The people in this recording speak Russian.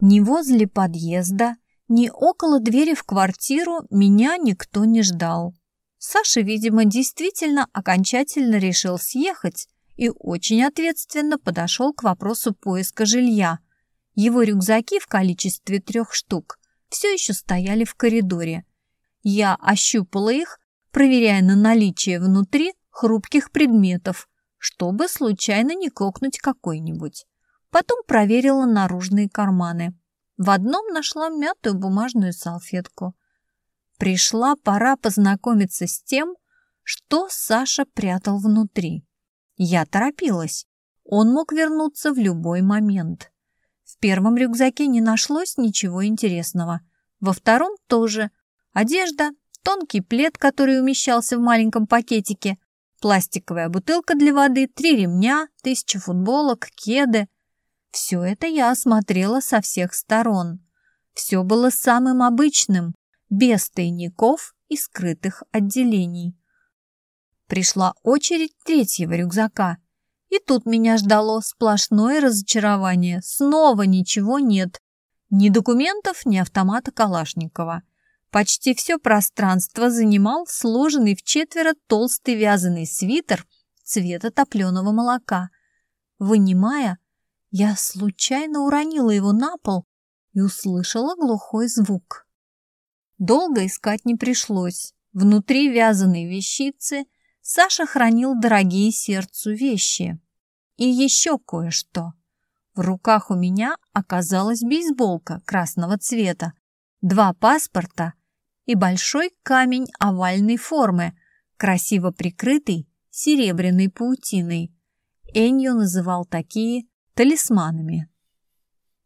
Ни возле подъезда, ни около двери в квартиру меня никто не ждал. Саша, видимо, действительно окончательно решил съехать и очень ответственно подошел к вопросу поиска жилья. Его рюкзаки в количестве трех штук все еще стояли в коридоре. Я ощупала их, проверяя на наличие внутри хрупких предметов, чтобы случайно не кокнуть какой-нибудь. Потом проверила наружные карманы. В одном нашла мятую бумажную салфетку. Пришла пора познакомиться с тем, что Саша прятал внутри. Я торопилась. Он мог вернуться в любой момент. В первом рюкзаке не нашлось ничего интересного. Во втором тоже. Одежда, тонкий плед, который умещался в маленьком пакетике, пластиковая бутылка для воды, три ремня, тысяча футболок, кеды. Все это я осмотрела со всех сторон. Все было самым обычным, без тайников и скрытых отделений. Пришла очередь третьего рюкзака. И тут меня ждало сплошное разочарование. Снова ничего нет. Ни документов, ни автомата Калашникова. Почти все пространство занимал сложенный в четверо толстый вязаный свитер цвета топленого молока. Вынимая, я случайно уронила его на пол и услышала глухой звук. Долго искать не пришлось. Внутри вязаной вещицы Саша хранил дорогие сердцу вещи. И еще кое-что. В руках у меня оказалась бейсболка красного цвета, два паспорта и большой камень овальной формы, красиво прикрытый серебряной паутиной. Эньо называл такие талисманами.